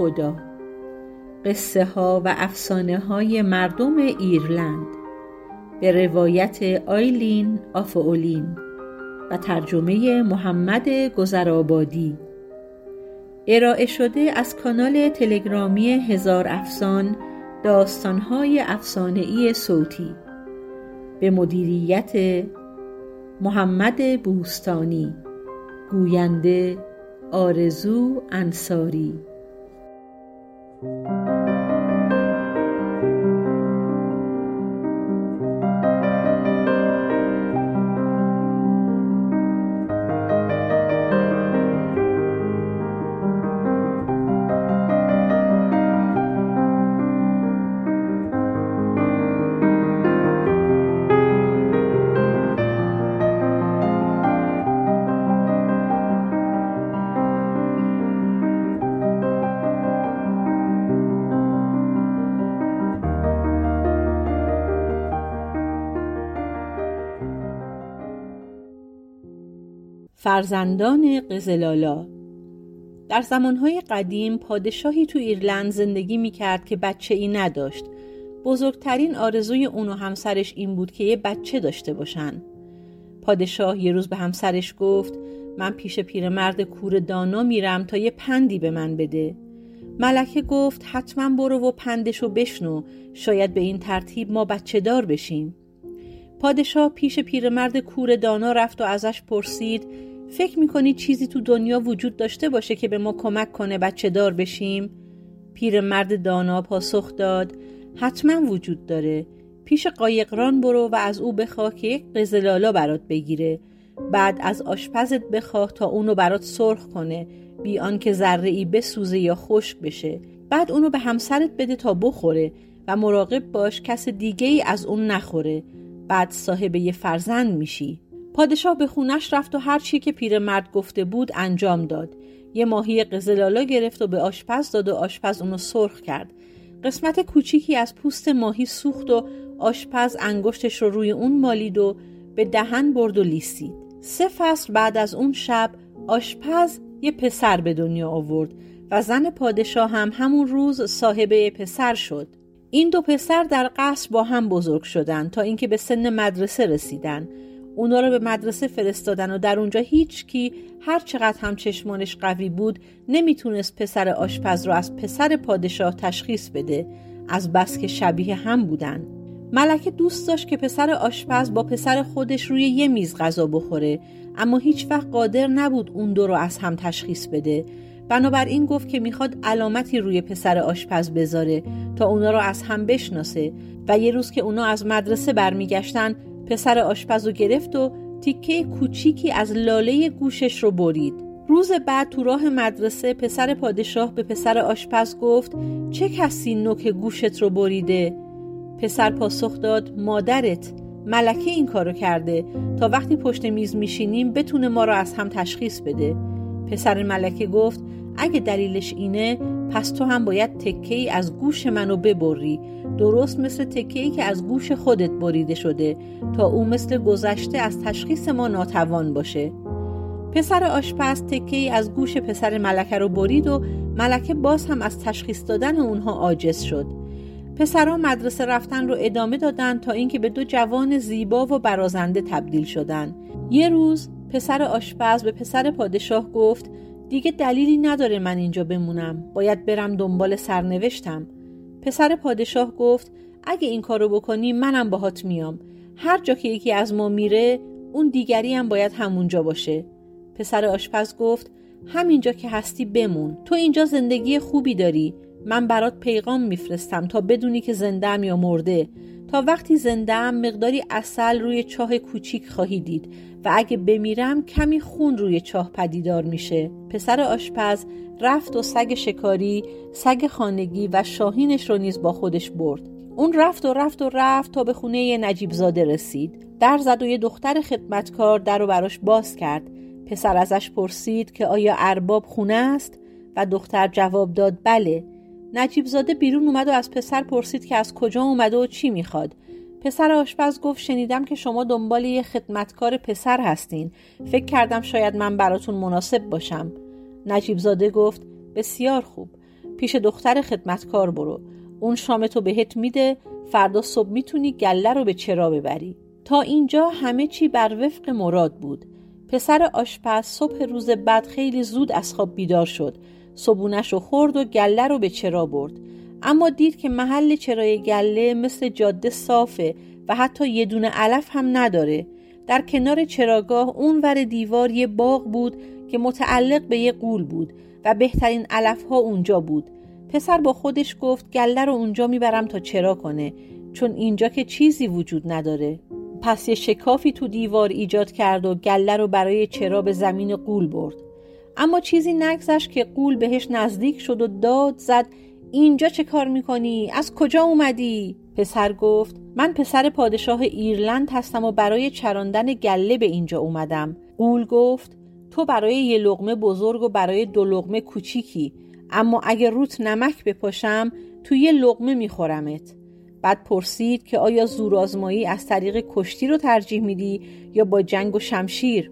خدا. قصه ها و افسانه های مردم ایرلند. به روایت آیلین آفاولین و ترجمه محمد گذرآبادی. ارائه شده از کانال تلگرامی هزار افسان داستانهای ای صوتی. به مدیریت محمد بوستانی. گوینده آرزو انصاری. Música فرزندان قزلالا. در زمانهای قدیم پادشاهی تو ایرلند زندگی می‌کرد که بچه ای نداشت. بزرگترین آرزوی اون و همسرش این بود که یه بچه داشته باشن. پادشاه یه روز به همسرش گفت من پیش پیرمرد کور دانا میرم تا یه پندی به من بده. ملکه گفت حتما برو و پندشو بشنو شاید به این ترتیب ما بچه دار بشیم. پادشاه پیش پیرمرد کور دانا رفت و ازش پرسید فکر می‌کنی چیزی تو دنیا وجود داشته باشه که به ما کمک کنه بچه دار بشیم؟ پیرمرد دانا پاسخ داد حتما وجود داره. پیش قایقران برو و از او بخواه که یک قزلالا برات بگیره. بعد از آشپزت بخواه تا اونو برات سرخ کنه. بی آنکه ذره ای بسوزه یا خشک بشه. بعد اونو به همسرت بده تا بخوره و مراقب باش کس دیگه ای از اون نخوره. بعد صاحب یه فرزند میشی. پادشاه به خونش رفت و هر چی که پیرمرد گفته بود انجام داد. یه ماهی قزلالا گرفت و به آشپز داد و آشپز اونو سرخ کرد. قسمت کوچیکی از پوست ماهی سوخت و آشپز انگشتش رو روی اون مالید و به دهن برد و لیسید. سه فصل بعد از اون شب آشپز یه پسر به دنیا آورد و زن پادشاه هم همون روز صاحبه پسر شد. این دو پسر در قصر با هم بزرگ شدن تا اینکه به سن مدرسه رسیدن. اونا رو به مدرسه فرستادن و در اونجا هیچ کی هر چقدر هم چشمانش قوی بود نمی‌تونست پسر آشپز رو از پسر پادشاه تشخیص بده. از بس که شبیه هم بودن. ملکه دوست داشت که پسر آشپز با پسر خودش روی یه میز غذا بخوره اما هیچ وقت قادر نبود اون دو رو از هم تشخیص بده. بنابراین گفت که می‌خواد علامتی روی پسر آشپز بذاره تا اونا رو از هم بشناسه و یه روز که اونا از مدرسه برمیگشتن پسر آشپز رو گرفت و تیکه کوچیکی از لاله گوشش رو برید. روز بعد تو راه مدرسه پسر پادشاه به پسر آشپز گفت چه کسی نوک گوشت رو بریده؟ پسر پاسخ داد مادرت. ملکه این کارو کرده. تا وقتی پشت میز میشینیم بتونه ما رو از هم تشخیص بده. پسر ملکه گفت اگه دلیلش اینه پس تو هم باید تکه ای از گوش منو ببری. درست مثل تکه ای که از گوش خودت بریده شده تا او مثل گذشته از تشخیص ما ناتوان باشه. پسر آشپز تکه ای از گوش پسر ملکه رو برید و ملکه باز هم از تشخیص دادن اونها عاجز شد. پسرها مدرسه رفتن رو ادامه دادن تا اینکه به دو جوان زیبا و برازنده تبدیل شدن. یه روز پسر آشپز به پسر پادشاه گفت دیگه دلیلی نداره من اینجا بمونم. باید برم دنبال سرنوشتم. پسر پادشاه گفت اگه این کارو بکنی منم باهات میام. هر جا که یکی از ما میره اون دیگری هم باید همونجا باشه. پسر آشپز گفت همینجا که هستی بمون. تو اینجا زندگی خوبی داری. من برات پیغام میفرستم تا بدونی که زندم یا مرده. تا وقتی زندم مقداری اصل روی چاه کوچیک خواهی دید و اگه بمیرم کمی خون روی چاه پدیدار میشه. پسر آشپز رفت و سگ شکاری سگ خانگی و شاهینش رو نیز با خودش برد. اون رفت و رفت و رفت تا به خونه نجیب زاده رسید. در زد و یه دختر خدمتکار در رو براش باز کرد. پسر ازش پرسید که آیا ارباب خونه است؟ و دختر جواب داد بله. نجیب زاده بیرون اومد و از پسر پرسید که از کجا اومده و چی می‌خواد. پسر آشپز گفت شنیدم که شما دنبال یه خدمتکار پسر هستین. فکر کردم شاید من براتون مناسب باشم. نجیب زاده گفت بسیار خوب. پیش دختر خدمتکار برو. اون شامتو بهت میده. فردا صبح می‌تونی گله رو به چرا ببری. تا اینجا همه چی بر وفق مراد بود. پسر آشپز صبح روز بعد خیلی زود از خواب بیدار شد. صبونش رو خورد و گله رو به چرا برد. اما دید که محل چرای گله مثل جاده صافه و حتی یه دونه علف هم نداره. در کنار چراگاه اون ور دیوار یه باغ بود که متعلق به یه قول بود و بهترین علف ها اونجا بود. پسر با خودش گفت گله رو اونجا می‌برم تا چرا کنه چون اینجا که چیزی وجود نداره. پس یه شکافی تو دیوار ایجاد کرد و گله رو برای چرا به زمین قول برد. اما چیزی نگذشت که قول بهش نزدیک شد و داد زد اینجا چه کار می‌کنی؟ از کجا اومدی؟ پسر گفت من پسر پادشاه ایرلند هستم و برای چراندن گله به اینجا اومدم قول گفت تو برای یه لغمه بزرگ و برای دو لغمه کوچیکی اما اگه روت نمک بپاشم تو یه لغمه میخورمت بعد پرسید که آیا زورآزمایی از طریق کشتی رو ترجیح میدی یا با جنگ و شمشیر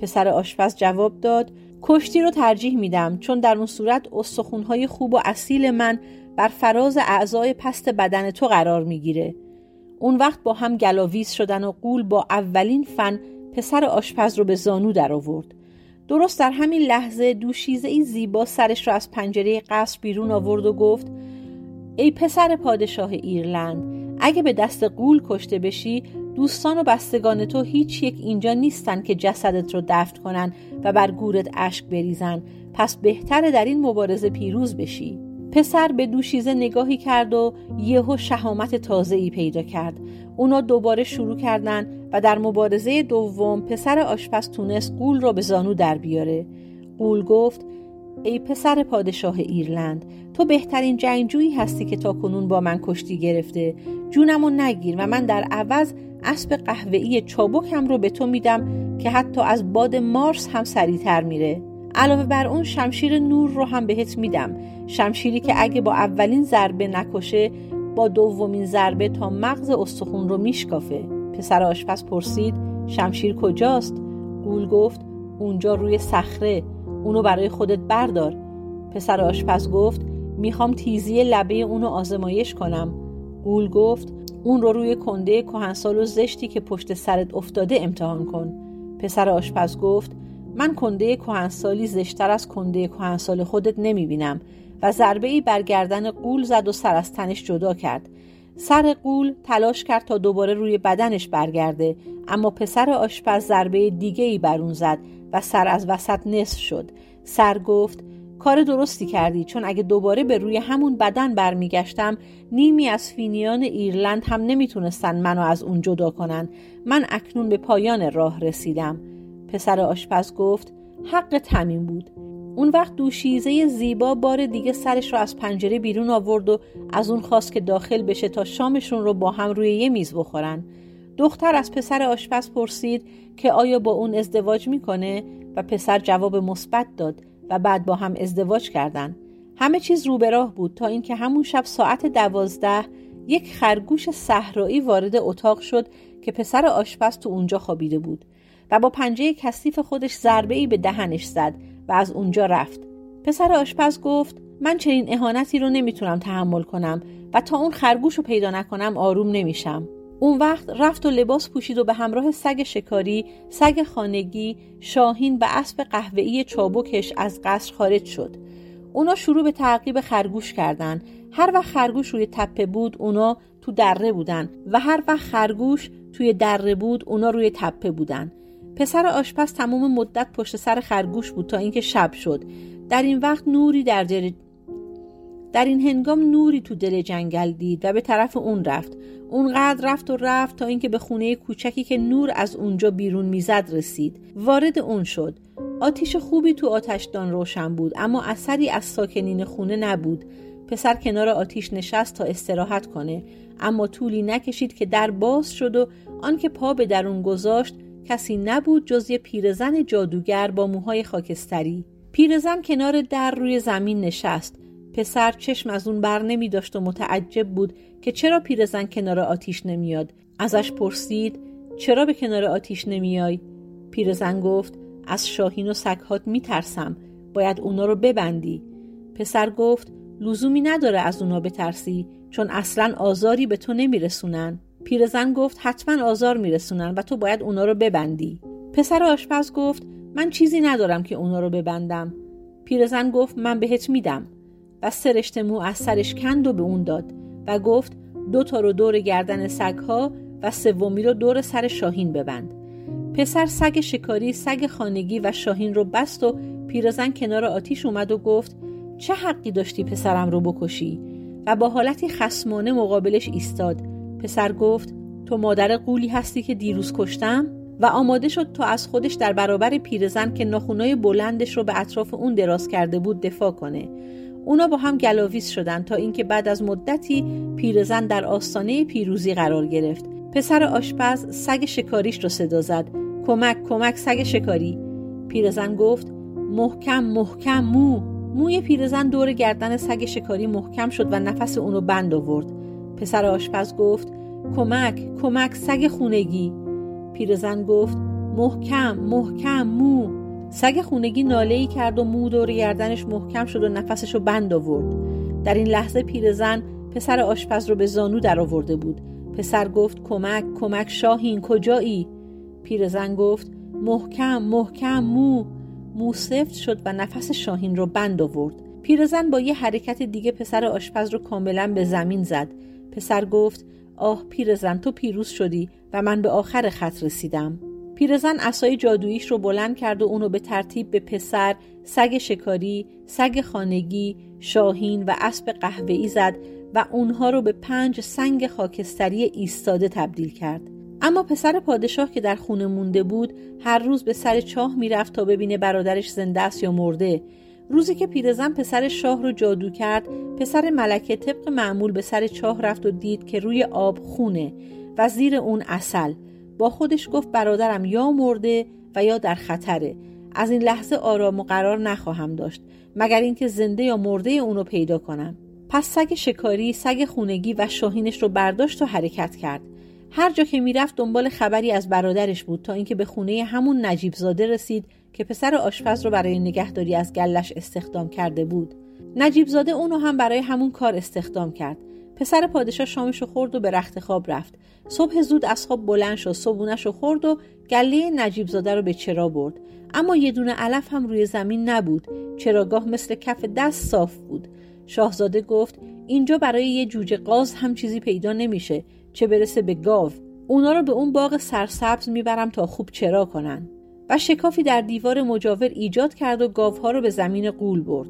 پسر آشپز جواب داد کشتی رو ترجیح میدم چون در اون صورت استخونهای خوب و اصیل من بر فراز اعضای پست بدن تو قرار می‌گیره. اون وقت با هم گلاویز شدن و قول با اولین فن پسر آشپز رو به زانو در آورد درست در همین لحظه دوشیزه ای زیبا سرش را از پنجره قصر بیرون آورد و گفت ای پسر پادشاه ایرلند اگه به دست قول کشته بشی دوستان و بستگان تو هیچ یک اینجا نیستن که جسدت رو دفن کنن و بر گورت اشک بریزن. پس بهتره در این مبارزه پیروز بشی. پسر به دوشیزه نگاهی کرد و یهو شهامت تازه ای پیدا کرد. اونا دوباره شروع کردن و در مبارزه دوم پسر آشپز تونست قول را به زانو در بیاره. قول گفت ای پسر پادشاه ایرلند تو بهترین جنگجویی هستی که تا کنون با من کشتی گرفته. جونمو نگیر و من در عوض اسب قهوه‌ای چابکم رو به تو میدم که حتی از باد مارس هم سریعتر میره. علاوه بر اون شمشیر نور رو هم بهت میدم. شمشیری که اگه با اولین ضربه نکشه با دومین ضربه تا مغز استخون رو میشکافه. پسر آشپز پرسید شمشیر کجاست؟ گول گفت اونجا روی صخره. اونو برای خودت بردار. پسر آشپز گفت می‌خوام تیزی لبه اونو آزمایش کنم. گول گفت اون رو روی کنده کهنسال و زشتی که پشت سرت افتاده امتحان کن. پسر آشپز گفت من کنده کهنسالی زشتر از کنده کهنسال خودت نمی‌بینم و ضربه ای بر قول زد و سر از تنش جدا کرد. سر قول تلاش کرد تا دوباره روی بدنش برگرده اما پسر آشپز ضربه دیگه ای بر اون زد و سر از وسط نصف شد. سر گفت کار درستی کردی چون اگه دوباره به روی همون بدن برمیگشتم نیمی از فینیان ایرلند هم نمی‌تونستن منو از اون جدا کنن. من اکنون به پایان راه رسیدم. پسر آشپز گفت حق تمیم بود. اون وقت دوشیزه زیبا بار دیگه سرش رو از پنجره بیرون آورد و از اون خواست که داخل بشه تا شامشون رو با هم روی یه میز بخورن. دختر از پسر آشپز پرسید که آیا با اون ازدواج می‌کنه؟ و پسر جواب مثبت داد و بعد با هم ازدواج کردن. همه چیز رو به راه بود تا اینکه همون شب ساعت دوازده یک خرگوش صحرایی وارد اتاق شد که پسر آشپز تو اونجا خوابیده بود و با پنجه کثیف خودش ضربه ای به دهنش زد و از اونجا رفت. پسر آشپز گفت من چنین اهانتی رو نمی‌تونم تحمل کنم و تا اون خرگوش رو پیدا نکنم آروم نمیشم. اون وقت رفت و لباس پوشید و به همراه سگ شکاری، سگ خانگی، شاهین و اسب قهوه‌ای چابکش از قصر خارج شد. اونا شروع به تعقیب خرگوش کردن. هر وقت خرگوش روی تپه بود، اونا تو دره بودن و هر وقت خرگوش توی دره بود، اونا روی تپه بودن. پسر آشپز تمام مدت پشت سر خرگوش بود تا اینکه شب شد. در این وقت نوری در در این هنگام نوری تو دل جنگل دید و به طرف اون رفت. اونقدر رفت و رفت تا اینکه به خونه کوچکی که نور از اونجا بیرون می‌زد رسید. وارد اون شد. آتیش خوبی تو آتشدان روشن بود اما اثری از ساکنین خونه نبود. پسر کنار آتیش نشست تا استراحت کنه اما طولی نکشید که در باز شد و آنکه پا به درون گذاشت کسی نبود جز یه پیرزن جادوگر با موهای خاکستری. پیرزن کنار در روی زمین نشست. پسر چشم از اون بر نمی داشت و متعجب بود که چرا پیرزن کنار آتیش نمیاد. ازش پرسید چرا به کنار آتیش نمیای؟ پیرزن گفت از شاهین و سگهات میترسم باید اونا رو ببندی. پسر گفت لزومی نداره از اونا بترسی چون اصلا آزاری به تو نمیرسونن. پیرزن گفت حتما آزار میرسونن و تو باید اونا رو ببندی. پسر آشپز گفت من چیزی ندارم که اونا رو ببندم. پیرزن گفت من بهت میدم. و سرشت مو از سرش کند و به اون داد و گفت دو تا رو دور گردن سگها و سومی رو دور سر شاهین ببند. پسر سگ شکاری سگ خانگی و شاهین رو بست و پیرزن کنار آتیش اومد و گفت چه حقی داشتی پسرم رو بکشی؟ و با حالتی خسمانه مقابلش ایستاد. پسر گفت تو مادر قولی هستی که دیروز کشتم؟ و آماده شد تا از خودش در برابر پیرزن که ناخونای بلندش رو به اطراف اون دراز کرده بود دفاع کنه. اونا با هم گلاویز شدن تا اینکه بعد از مدتی پیرزن در آستانه پیروزی قرار گرفت. پسر آشپز سگ شکاریش رو صدا زد. کمک کمک سگ شکاری. پیرزن گفت محکم محکم مو. موی پیرزن دور گردن سگ شکاری محکم شد و نفس اونو بند آورد. پسر آشپز گفت کمک کمک سگ خونگی. پیرزن گفت محکم محکم مو. سگ خونگی ناله ای کرد و مو دور گردنش محکم شد و نفسش رو بند آورد. در این لحظه پیرزن پسر آشپز رو به زانو در آورده بود. پسر گفت کمک کمک شاهین کجایی؟ پیرزن گفت محکم محکم مو. مو سفت شد و نفس شاهین رو بند آورد. پیرزن با یه حرکت دیگه پسر آشپز رو کاملا به زمین زد. پسر گفت آه پیرزن تو پیروز شدی و من به آخر خط رسیدم. پیرزن اسای جادوییش رو بلند کرد و اونو به ترتیب به پسر، سگ شکاری، سگ خانگی، شاهین و اسب قهوه‌ای زد و اونها رو به پنج سنگ خاکستری ایستاده تبدیل کرد. اما پسر پادشاه که در خونه مونده بود هر روز به سر چاه می‌رفت تا ببینه برادرش زنده است یا مرده روزی که پیرزن پسر شاه رو جادو کرد پسر ملکه طبق معمول به سر چاه رفت و دید که روی آب خونه و زیر اون اصل با خودش گفت برادرم یا مرده و یا در خطره. از این لحظه آرام و قرار نخواهم داشت مگر اینکه زنده یا مرده اونو پیدا کنم. پس سگ شکاری سگ خونگی و شاهینش رو برداشت و حرکت کرد. هر جا که می‌رفت دنبال خبری از برادرش بود تا اینکه به خونه همون نجیب زاده رسید که پسر آشپز رو برای نگهداری از گلش استخدام کرده بود. نجیب زاده اونو هم برای همون کار استخدام کرد. پسر پادشاه شامش خورد و به رخت خواب رفت. صبح زود از خواب بلند شد صبونش رو خورد و گله نجیب زاده رو به چرا برد. اما یه دونه علف هم روی زمین نبود. چراگاه مثل کف دست صاف بود. شاهزاده گفت اینجا برای یه جوجه قاز هم چیزی پیدا نمیشه. چه برسه به گاو. اونا رو به اون باغ سرسبز می‌برم تا خوب چرا کنن. و شکافی در دیوار مجاور ایجاد کرد و گاوها رو به زمین قول برد.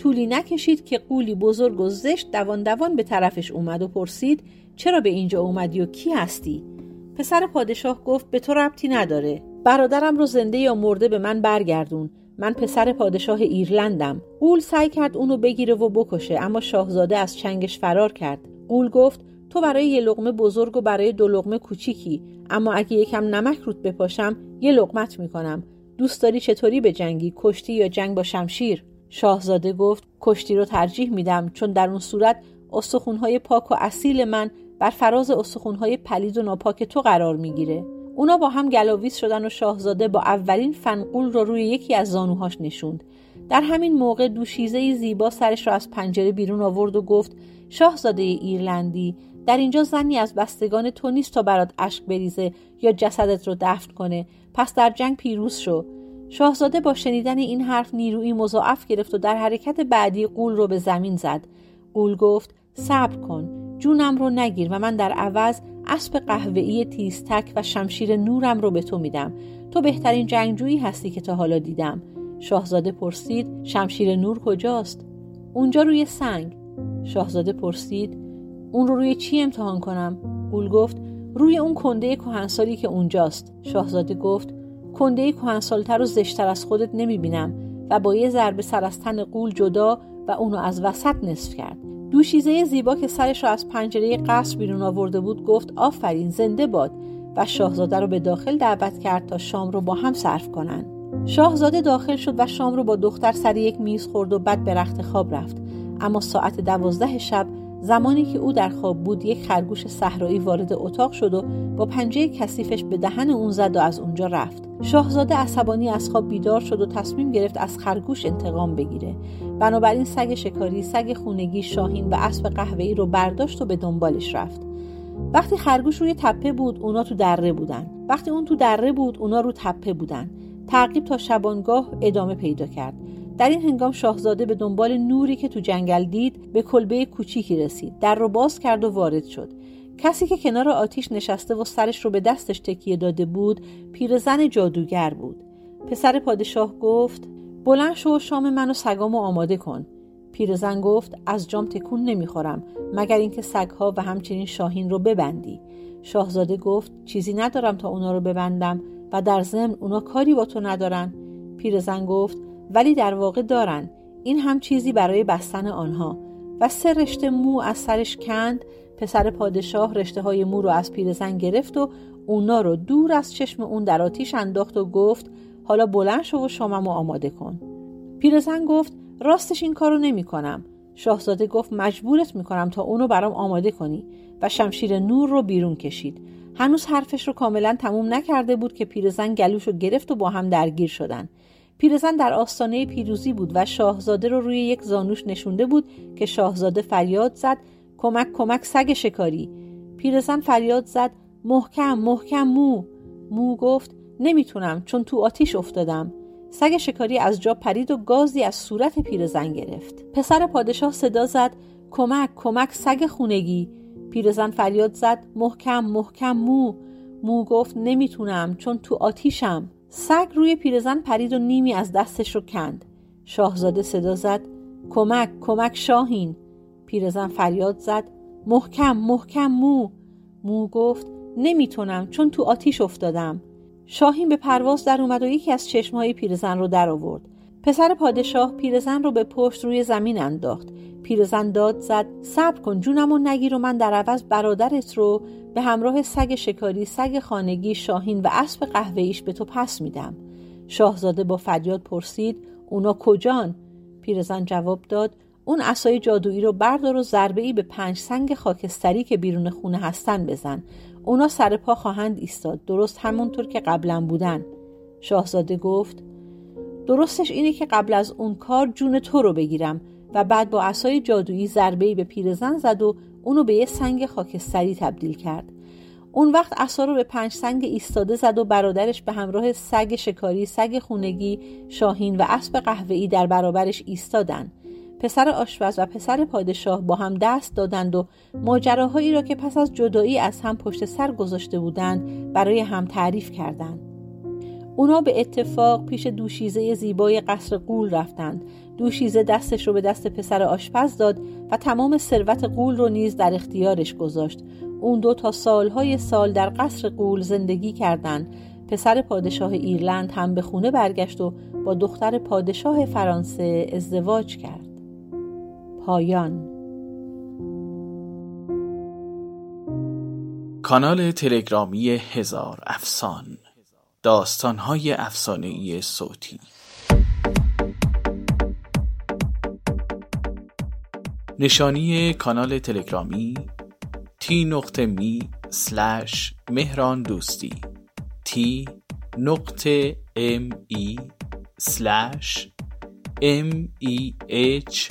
طولی نکشید که قولی بزرگ و زشت دوان دوان به طرفش اومد و پرسید چرا به اینجا اومدی و کی هستی؟ پسر پادشاه گفت به تو ربطی نداره. برادرم رو زنده یا مرده به من برگردون. من پسر پادشاه ایرلندم. قول سعی کرد اونو بگیره و بکشه اما شاهزاده از چنگش فرار کرد. قول گفت تو برای یه لغمه بزرگ و برای دو لغمه کوچیکی اما اگه یکم نمک رود بپاشم یه لغمت می‌کنم. دوست داری چطوری به جنگی؟ کشتی یا جنگ با شمشیر؟ شاهزاده گفت کشتی رو ترجیح میدم چون در اون صورت استخونهای پاک و اصیل من بر فراز استخونهای پلید و ناپاک تو قرار می‌گیره. اونا با هم گلاویز شدن و شاهزاده با اولین فنقول رو روی یکی از زانوهاش نشوند. در همین موقع دوشیزه زیبا سرش را از پنجره بیرون آورد و گفت شاهزاده ایرلندی در اینجا زنی از بستگان تو نیست تا برات اشک بریزه یا جسدت رو دفن کنه. پس در جنگ پیروز شو. شاهزاده با شنیدن این حرف نیرویی مضاعف گرفت و در حرکت بعدی قول رو به زمین زد. قول گفت صبر کن جونم رو نگیر و من در عوض اسب قهوه‌ای تیزتک و شمشیر نورم رو به تو میدم. تو بهترین جنگجویی هستی که تا حالا دیدم. شاهزاده پرسید شمشیر نور کجاست؟ اونجا روی سنگ. شاهزاده پرسید اون رو روی چی امتحان کنم؟ قول گفت روی اون کنده کهنسالی که اونجاست. شاهزاده گفت کنده کهنسالتر و زشتر از خودت نمی‌بینم و با یه ضربه سر از تن قول جدا و اونو از وسط نصف کرد. دوشیزه زیبا که سرش را از پنجره قصر بیرون آورده بود گفت آفرین زنده باد. و شاهزاده رو به داخل دعوت کرد تا شام رو با هم صرف کنند. شاهزاده داخل شد و شام رو با دختر سر یک میز خورد و بعد به رخت خواب رفت. اما ساعت دوازده شب زمانی که او در خواب بود یک خرگوش صحرایی وارد اتاق شد و با پنجه کثیفش به دهن اون زد و از اونجا رفت. شاهزاده عصبانی از خواب بیدار شد و تصمیم گرفت از خرگوش انتقام بگیره. بنابراین سگ شکاری سگ خونگی شاهین و اسب قهوه‌ای رو برداشت و به دنبالش رفت. وقتی خرگوش روی تپه بود اونا تو دره بودن. وقتی اون تو دره بود اونا رو تپه بودن. تعقیب تا شبانگاه ادامه پیدا کرد. در این هنگام شاهزاده به دنبال نوری که تو جنگل دید به کلبه کوچیکی رسید. در رو باز کرد و وارد شد. کسی که کنار آتیش نشسته و سرش رو به دستش تکیه داده بود پیرزن جادوگر بود. پسر پادشاه گفت بلند شو و شام منو سگامو آماده کن. پیرزن گفت از جام تکون نمی‌خورم مگر اینکه سگها و همچنین شاهین رو ببندی. شاهزاده گفت چیزی ندارم تا اونا رو ببندم و در ضمن اونا کاری با تو ندارن. پیرزن گفت ولی در واقع دارن. این هم چیزی برای بستن آنها. و سه رشته مو از سرش کند پسر پادشاه رشته های مو رو از پیرزن گرفت و اونا رو دور از چشم اون در آتیش انداخت و گفت حالا بلند شو و شامم رو آماده کن. پیرزن گفت راستش این کارو نمی کنم شاهزاده گفت مجبورت می‌کنم تا اونو برام آماده کنی. و شمشیر نور رو بیرون کشید. هنوز حرفش رو کاملا تموم نکرده بود که پیرزن گلوش رو گرفت و با هم درگیر شدن. پیرزن در آستانه پیروزی بود و شاهزاده رو روی یک زانوش نشونده بود که شاهزاده فریاد زد کمک کمک سگ شکاری. پیرزن فریاد زد محکم محکم مو. مو گفت نمی‌تونم چون تو آتیش افتادم. سگ شکاری از جا پرید و گازی از صورت پیرزن گرفت. پسر پادشاه صدا زد کمک کمک سگ خونگی. پیرزن فریاد زد محکم محکم مو. مو گفت نمی‌تونم چون تو آتیشم. سگ روی پیرزن پرید و نیمی از دستش رو کند. شاهزاده صدا زد کمک کمک شاهین. پیرزن فریاد زد. محکم محکم مو. مو گفت نمی‌تونم چون تو آتیش افتادم. شاهین به پرواز در اومد و یکی از چشمهای پیرزن رو در آورد. پسر پادشاه پیرزن رو به پشت روی زمین انداخت. پیرزن داد زد صبر کن جونم و نگیر و من در عوض برادرت رو به همراه سگ شکاری سگ خانگی شاهین و اسب قهوه‌ایش به تو پس میدم. شاهزاده با فریاد پرسید اونا کجان؟ پیرزن جواب داد اون اسای جادویی رو بردار و ضربه ای به پنج سنگ خاکستری که بیرون خونه هستن بزن. اونا سر پا خواهند ایستاد. درست همونطور که قبلا بودن. شاهزاده گفت درستش اینه که قبل از اون کار جون تو رو بگیرم و بعد با اسای جادویی ضربه به پیرزن زد و اونو به یه سنگ خاکستری تبدیل کرد. اون وقت اسا رو به پنج سنگ ایستاده زد و برادرش به همراه سگ شکاری سگ خونگی شاهین و اسب قهوه‌ای در برابرش ایستادن. پسر آشپز و پسر پادشاه با هم دست دادند و ماجراهایی را که پس از جدایی از هم پشت سر گذاشته بودند برای هم تعریف کردند. اونا به اتفاق پیش دوشیزه زیبای قصر قول رفتند. دوشیزه دستش رو به دست پسر آشپز داد و تمام ثروت قول رو نیز در اختیارش گذاشت. اون دو تا سالهای سال در قصر قول زندگی کردند. پسر پادشاه ایرلند هم به خونه برگشت و با دختر پادشاه فرانسه ازدواج کرد. پایان. کانال تلگرامی هزار افسان داستانهای افسانهای صوتی. نشانی کانال تلگرامی تی نقطه می سلش مهران دوستی تی نقطه ام ای سلش ام ای اچ